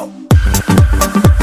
out.